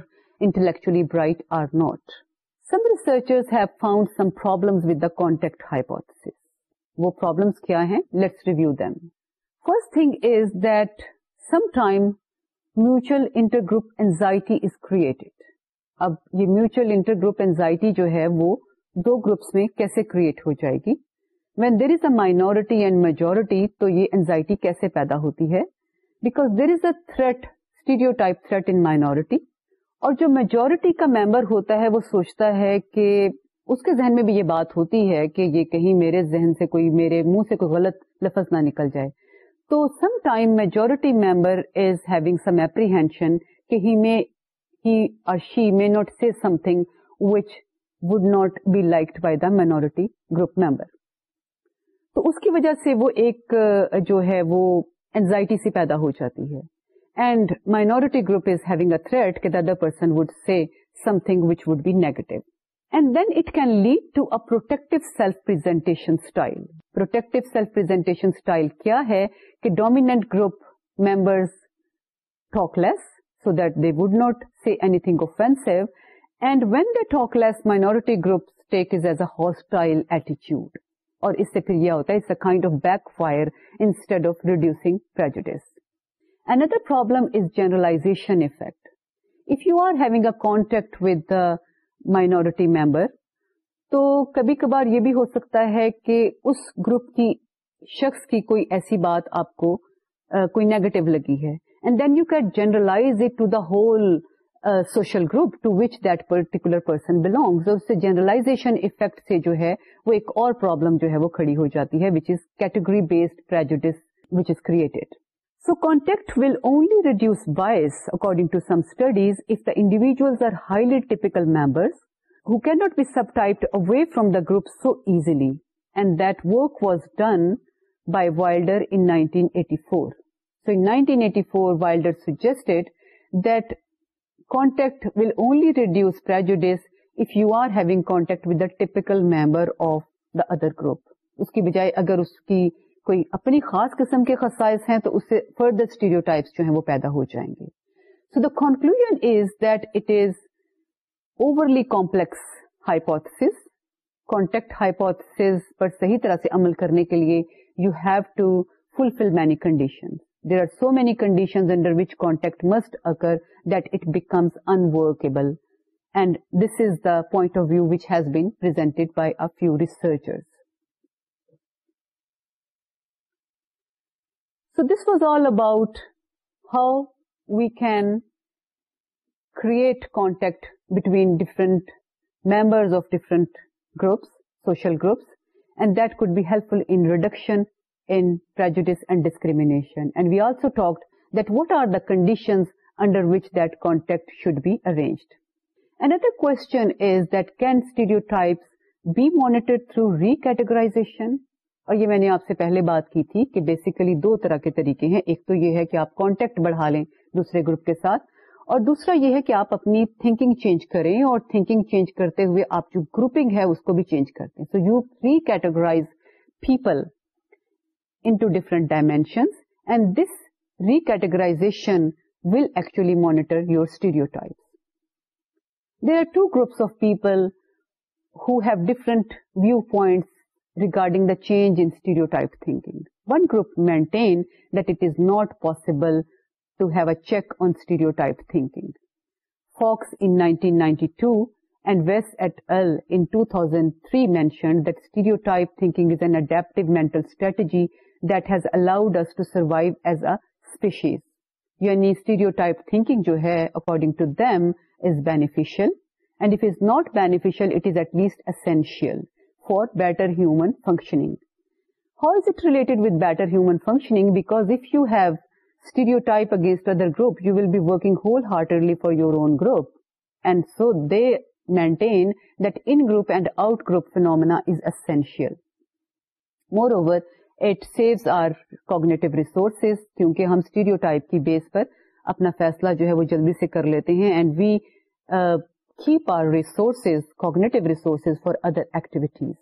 intellectually bright or not some ریسرچرڈ some problematic hypothesis وہ پروبلم کیا ہیں let's review first thing is that sometime mutual inter group anxiety is create اب یہ میوچل انٹر گروپ اینزائٹی جو ہے وہ دو گروپس میں کیسے کریٹ ہو جائے گی when there is a minority and majority تو یہ اینزائٹی کیسے پیدا ہوتی ہے because there is a threat stereotype threat in minority اور جو میجورٹی کا ممبر ہوتا ہے وہ سوچتا ہے کہ اس کے ذہن میں بھی یہ بات ہوتی ہے کہ یہ کہیں میرے ذہن سے کوئی میرے منہ سے کوئی غلط لفظ نہ نکل جائے تو some time majority member is having some کہ ہی مے ہی اور she may not something which would not be like by the minority group member تو اس کی وجہ سے وہ ایک جو ہے وہ اینزائٹی سے پیدا ہو جاتی ہے and minority group is having a threat کہ the other person would see something which would beget and then it can lead to a protect self protect self پر ہے کہ dominant group members talk less so that they would not see anything offence and when the talk less minority group state is as a hostile ایٹیچیوڈ اور اس سے پھر یہ ہوتا ہے it's a kind of backfire instead of reducing prejudice Another problem is generalization effect. If you are having a contact with the minority member, تو کبھی کبھار یہ بھی ہو سکتا ہے کہ اس گروپ کی شخص کی کوئی ایسی بات آپ کو کوئی نیگیٹو لگی ہے and then you generalize it to to the whole social group which that particular person اس جنرلائزیشن افیکٹ سے جو ہے وہ ایک اور پرابلم جو ہے وہ کھڑی ہو جاتی ہے which which is is category based created so contact will only reduce according to some studies if the individual highly typical member can not be subtype away from the group so easily and work was done by Wilder in eighty four so nineteen eighty four Wilder suggested that contact will only reduce pro are having contact with typical member of the other group اس کی بجائے اگر اس کی کوئی اپنی خاص قسم کے خصائص ہیں تو اس سے فردر ٹائپس جو ہیں وہ پیدا ہو جائیں گے so the conclusion is that it is overly complex hypothesis contact hypothesis پر صحیح طرح سے عمل کرنے کے لیے you have to fulfil many condition there are so many condition under which contact must occur that it becomes unworkable and this is the point of view which has presented by a few researchers So this was all about how we can create contact between different members of different groups, social groups, and that could be helpful in reduction in prejudice and discrimination. And we also talked that what are the conditions under which that contact should be arranged. Another question is that can stereotypes be monitored through recategorization? اور یہ میں نے آپ سے پہلے بات کی تھی کہ بیسیکلی دو طرح کے طریقے ہیں ایک تو یہ ہے کہ آپ کانٹیکٹ بڑھا لیں دوسرے گروپ کے ساتھ اور دوسرا یہ ہے کہ آپ اپنی تھنکنگ چینج کریں اور تھنکنگ چینج کرتے ہوئے آپ جو گروپنگ ہے اس کو بھی چینج کرتے so you recategorize people different dimension and this recategorization will actually monitor your stereotype there are two groups of people who have different viewpoint regarding the change one group maintain to he check on stereotype thinking ninety two and ویس at thousand three mentioning is an adapt mental strategy these allowed survives is یعنی stereotype thinking جو ہے according to them is beneficial and if is not beneficial it is at least essential for better human functioning all related with better human functioning you have stereotype against other group you will be working wholeheartedly for your own group and so the maintain that in group and out group phenomena is essential moreover it saves our cognitive resources کیونکہ ہم اسٹیریوٹائیپ کی base پر اپنا فیصلہ جو ہے وہ جلدی سے کر لیتے ہیں keep our resources, cognitive resources, for other activities.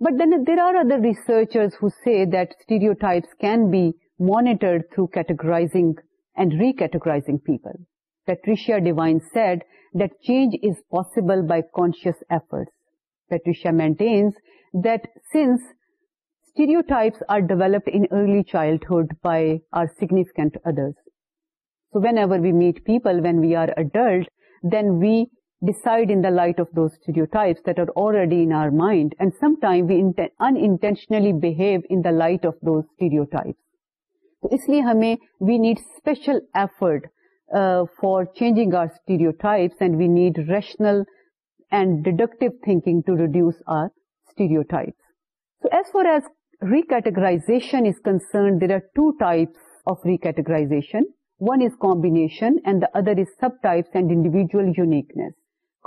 But then there are other researchers who say that stereotypes can be monitored through categorizing and recategorizing people. Patricia Devine said that change is possible by conscious efforts. Patricia maintains that since stereotypes are developed in early childhood by our significant others, so whenever we meet people when we are adult, light of those are already in our mind and sometime intentionally behave in the light of those تو اس لیے ہمیں we need special effort for change our stereotypes and we need rational and deductive thinking to reduce our stereotypes so as far as recategorization is concerned there are two types of recategorization one is combination and the other is sub types and individual uniqueness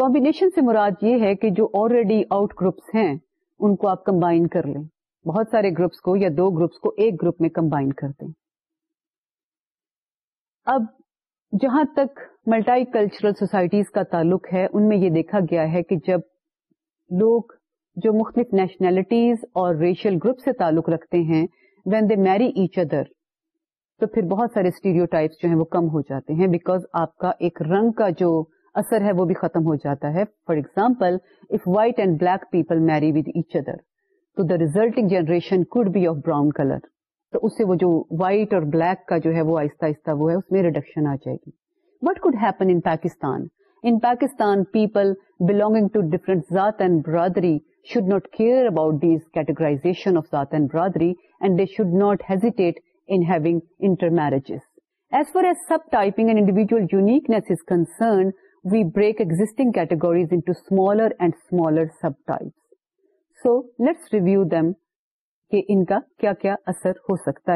combination سے مراد یہ ہے کہ جو already out groups ہیں ان کو آپ کمبائن کر لیں بہت سارے گروپس کو یا دو گروپس کو ایک گروپ میں کمبائن کر دیں اب جہاں تک ملٹائی کلچرل سوسائٹیز کا تعلق ہے ان میں یہ دیکھا گیا ہے کہ جب لوگ جو مختلف نیشنلٹیز اور ریشل گروپ سے تعلق رکھتے ہیں when they marry each other تو پھر بہت سارے اسٹیریو ٹائپس جو ہیں وہ کم ہو جاتے ہیں بیکاز آپ کا ایک رنگ کا جو اثر ہے وہ بھی ختم ہو جاتا ہے for example if white and black people marry with each other تو the resulting generation could be of brown colour تو اس سے وہ جو وائٹ اور بلیک کا جو ہے وہ آہستہ آہستہ وہ ہے اس میں ریڈکشن آ جائے گی what could happen in Pakistan in Pakistan people belonging to different ذات اینڈ برادری should not care about these categorization of Zat and Bradri and they should not hesitate suits review سکتا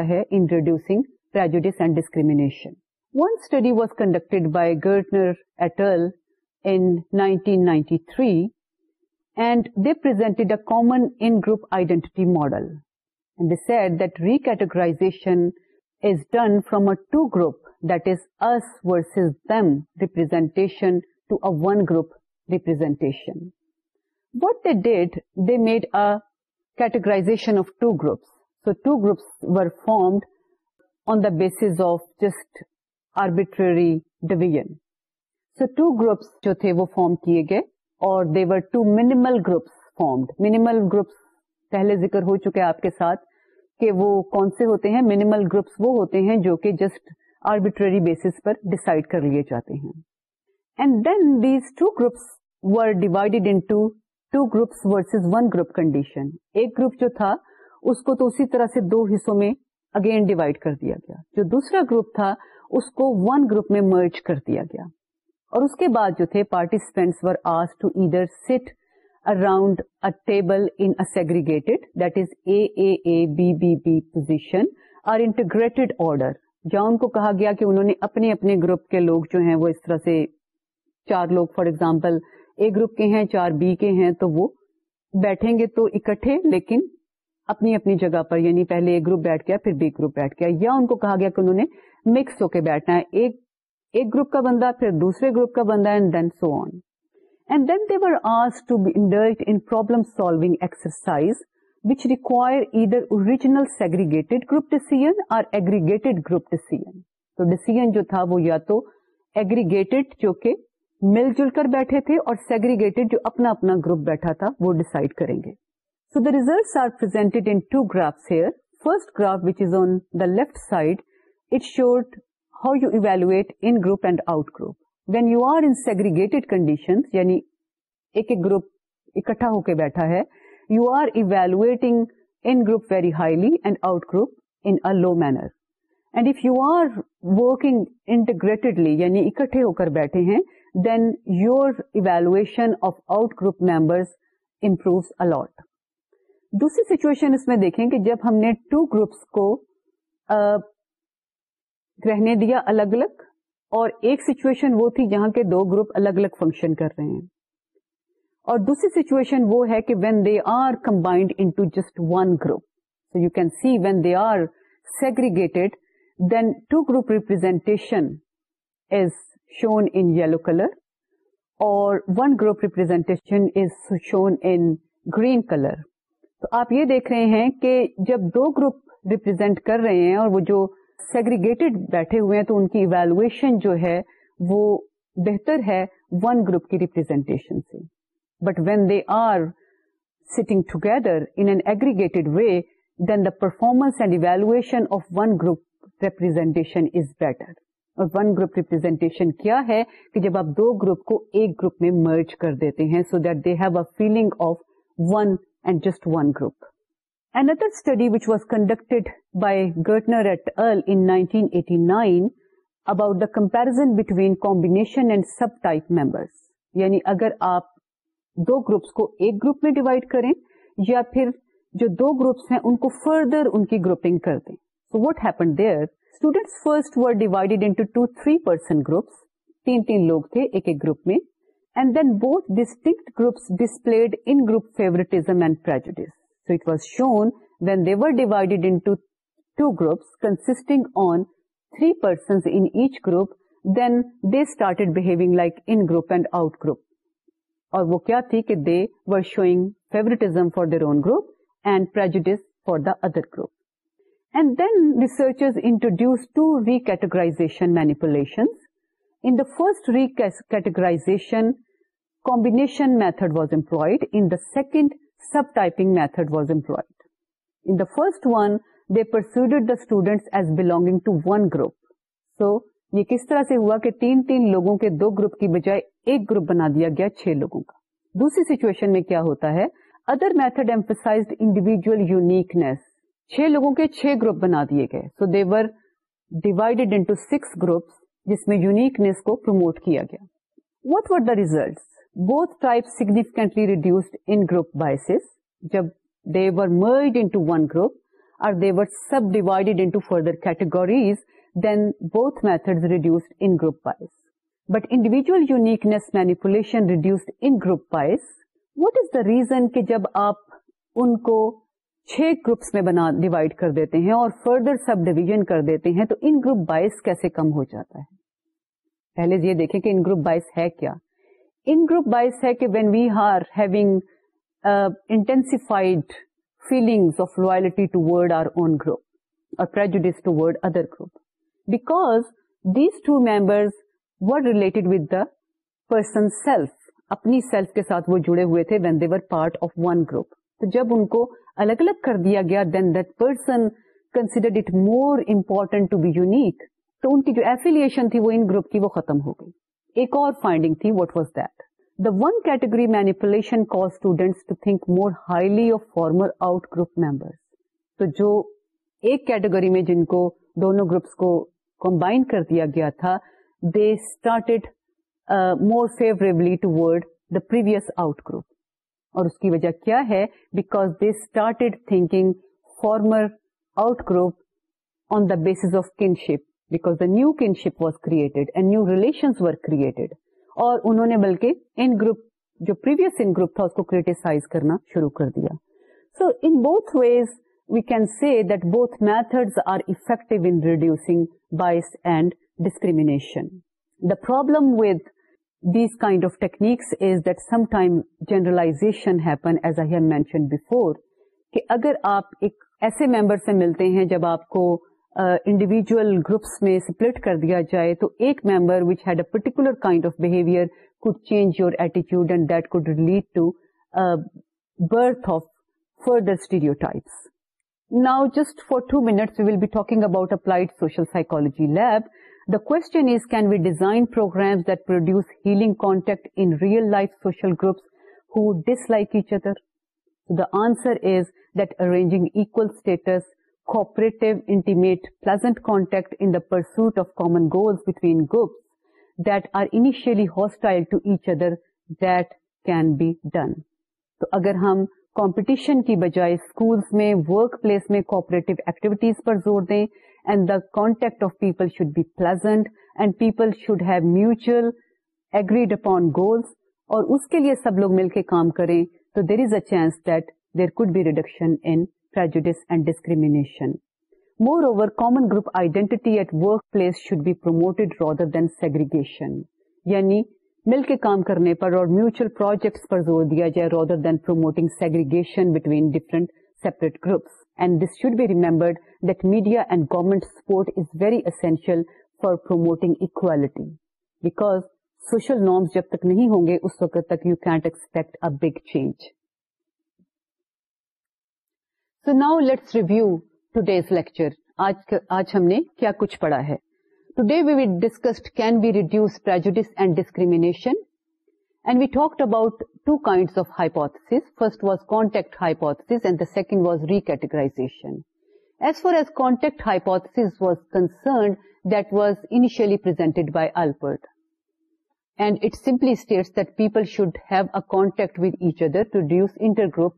ہے in reducing پرسکریم one study was conduct by گرنر et al ninety three and they presented common group identity model decide that recategorization is done from a two group that is us versus is them representation to a one group representation what the did they made a categorization of two groups so two groups on the base of just arbitrary division so two groups جو تھے وہ form کیے گئے اور they were two minimal groups formed minimal groups پہلے ذکر ہو چکے آپ کے ساتھ کہ وہ کون سے ہوتے ہیں منیمل گروپس وہ ہوتے ہیں جو کہ جسٹ آربیٹری بیسس پر ڈیسائڈ کر لیے جاتے ہیں and then these two two two groups groups were divided in versus one group condition ایک گروپ جو تھا اس کو تو اسی طرح سے دو حصوں میں اگین ڈیوائڈ کر دیا گیا جو دوسرا گروپ تھا اس کو ون گروپ میں مرچ کر دیا گیا اور اس کے بعد جو تھے پارٹیسپینٹس ور آس to sit around a table in a segregated that is A B position or integrate order جہاں ان کو کہا گیا کہ انہوں نے اپنے اپنے گروپ کے لوگ جو ہیں وہ اس طرح سے چار لوگ فار ایگزامپل اے گروپ کے ہیں چار بی کے ہیں تو وہ بیٹھیں گے تو اکٹھے لیکن اپنی اپنی جگہ پر یعنی پہلے اے گروپ بیٹھ گیا پھر بی گروپ بیٹھ گیا یا ان کو کہا گیا کہ انہوں نے مکس ہو کے بیٹھنا ہے ایک ایک گروپ کا بندہ پھر دوسرے گروپ کا بندہ and then so on and then they were آس to bat problem solving exercise which require ادھر original segregated group deciding group decision تو ڈیسیجن جو تھا وہ یا تو ایگریگیٹیڈ جو کہ مل جل کر بیٹھے تھے اور سیگریگیٹیڈ جو اپنا اپنا گروپ بیٹھا تھا وہ ڈیسائڈ کریں گے so the result first graph was a left side it showed how you evaluate group and out group when you are انگریگیٹیڈ condition group اکٹھا ہو کے بیٹھا ہے you are evaluating very highly and out group in low manner and if you are working integratedly یعنی اکٹھے ہو کر بیٹھے ہیں then your evaluation of out group members improves الٹ دوسری سچویشن اس میں دیکھیں کہ جب ہم نے ٹو گروپس کو رہنے دیا الگ الگ اور ایک سچویشن وہ تھی جہاں کے دو گروپ الگ الگ فنکشن کر رہے ہیں اور دوسری سچویشن وہ ہے کہ when they are combined into just one group so you can see when they are segregated then two group representation is shown in yellow colour اور one group representation is shown in green colour تو آپ یہ دیکھ رہے ہیں کہ جب دو گروپ ریپرزینٹ کر رہے ہیں اور وہ جو سیگریگیٹڈ بیٹھے ہوئے ہیں تو ان کی ایویلویشن جو ہے وہ بہتر ہے ون گروپ کی ریپرزینٹیشن سے but when they are sitting aggregated way then the performance and evaluation of one group representation is better اور ون گروپ ریپرزینٹیشن کیا ہے کہ جب آپ دو گروپ کو ایک گروپ میں مرج کر دیتے ہیں so that they have a feeling of one and just one group Another study which was conducted by Gertner et al. in 1989 about the comparison between combination and subtype members. یعنی اگر آپ دو groups کو ایک group میں divide کریں یا پھر جو دو گروپس ہیں ان کو فردر گروپنگ کر دیں so what students first three person groups تین تین لوگ تھے ایک ایک گروپ میں and then both distinct groups displayed in group favouritism and پر so it was shown then they were divided in two group consisting on three persons in each group then they start behaving like in group and out group اور وہ کیا تھی کہ they were showing favouritism for their own group and prejudice for the other group and then researchers introduce two recategorization manipulation in the first recategorization combination method was employed in the second subtyping method was employed انسٹ one they کہ تین تین لوگوں کے دو group کی بجائے ایک group بنا دیا گیا چھ لوگوں کا دوسری سچویشن میں کیا ہوتا ہے other method emphasise individual uniqueness چھ لوگوں کے چھ گروپ بنا دیے گئے so they were divided into six groups جس میں یونیکنیس کو پروموٹ کیا گیا what are the results both type significantly reduced Anup جب مرڈ انٹو سب ڈیوائڈر کی ریزن کہ جب آپ ان کو چھ گروپس میں بنا ڈیوائڈ کر دیتے ہیں اور فردر سب ڈیویژن کر دیتے ہیں تو ان گروپ بائس کیسے کم ہو جاتا ہے پہلے یہ دیکھیں کہ ان گروپ بائس ہے کیا ان گروپ بائس ہے کہ when we are having intensified feelings of loyalty to word our own group اور prejudice to word other group because these two members were related with the person self اپنی self کے ساتھ وہ جڑے ہوئے تھے when they were part of one group تو جب ان کو الگ الگ کر دیا گیا then that person considered it more important to be unique تو ان کی جو ایفیلیشن تھی وہ ان گروپ کی وہ ختم ہو گئی ایک اور فائنڈنگ تھی what was that the one category manipulation call students to think more highly of former out group member تو جو ایک کیٹیگری میں جن کو دونوں گروپس کو کمبائن کر دیا گیا تھا they started more favourably to word the previous out group اور اس کی وجہ کیا ہے because they started thinking former out group on the base of kinship new kinship was create new discrimination the problem with these kind of techniques before کہ اگر آپ ایک ایسے ممبر سے ملتے ہیں جب آپ کو انڈیویجل گروپس میں سپلٹ کر دیا جائے تو ایک member which had a particular kind of behaviour could change your uh and that could lead to birth of further stereotypes now just for two minutes we will be talking about applied social psychology lab the question is can we design program that produce healing contact in real life social groups who dislike each other the answer is that arranging equal status cooperative intimate contact in pursuit of common goals can be done تو اگر ہم competition کی بجائے schools میں work place میں cooperative activities پر زور دیں and the contact of people should be pleasant and people should have mutual agreed upon goals اور اس کے لیے سب لوگ مل کے کام کریں تو there is a chance that there could be reduction prejudice and discrimination. Moreover, common group identity at workplace should be promoted rather than segregation. Yani, یعنی مل کے کام کرنے پر اور میوچل پروجیکٹس پر زور دیا جائے rather than promoting segregation between different separate groups and this should be remembered that media and government support is very essential for promoting equality because social norms جب تک نہیں ہوں گے اس وقت تک you can't expect a big change so now let's review today's lecture آج ہم نے کیا کچھ پڑھا ہے today we we discussed can be reduce prejudice and discrimination and we talked about two kinds of hypothesis first was contact hypothesis and the second was recategorization as far as contact hypothesis was concerned that was initially presented by Allport and it simply states that people should have a contact with each other to reduce inter group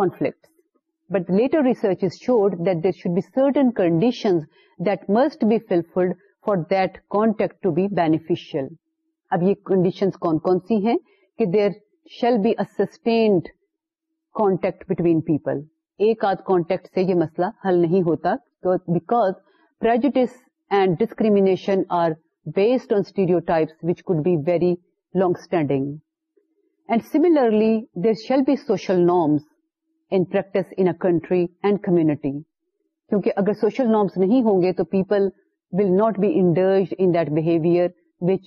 conflict but the later research is showed that there should be certain condition that must be fulfilled for that contact to beneficial اب یہ condition کون کون سی ہیں کہ there shall be a sustained contact between people ایک آدھ contact سے یہ مسئلہ حل نہیں ہوتا بیک پرس and discrimination are based on stereotypes which could be very long standing and similarly there shall be social norms in practice in a country and community کیونکہ اگر سوشل نارمس نہیں ہوں گے تو people will not be indulge in the way which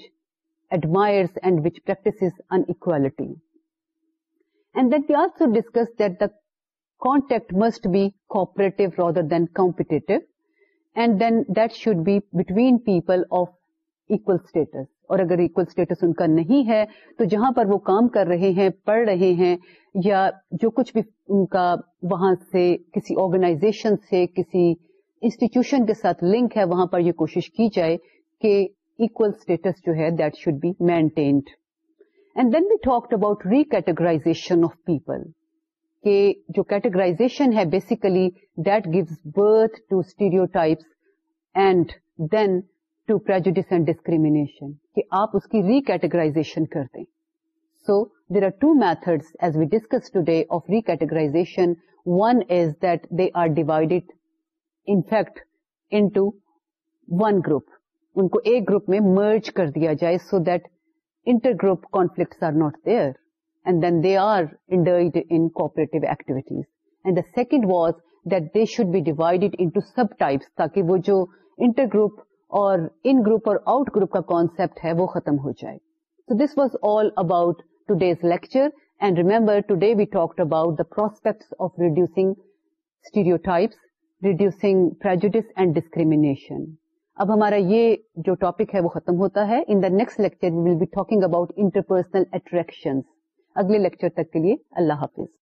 admires and which practices inequality and then they are to discuss that the contact must be cooperative rather than compete and then that should be between people of ایک اور اگر equal status ان کا نہیں ہے تو جہاں پر وہ کام کر رہے ہیں پڑھ رہے ہیں یا جو کچھ بھی ان کا وہاں سے کسی آرگنائزیشن سے کسی انسٹیٹیوشن کے ساتھ لنک ہے وہاں پر یہ کوشش کی جائے کہ ایکول اسٹیٹس جو ہے that should be maintained and then we talk about re categorisation of people کہ جو کیٹیگرائزیشن ہے basically that gives birth to stereotypes and then ایک گروپ میں مرج کر دیا جائے so that intergroup there and then they the second was that they should be divided into subtypes تاکہ وہ جو اور ان گروپ اور آؤٹ گروپ کا کانسپٹ ہے وہ ختم ہو جائے so this was all about today's lecture and remember today we talk about the prospects of reducing stereotypes reducing prejudice and discrimination اب ہمارا یہ جو ٹاپک ہے وہ ختم ہوتا ہے in the next lecture we will be talking about interpersonal attraction اگلے لیکچر تک کے لیے اللہ حافظ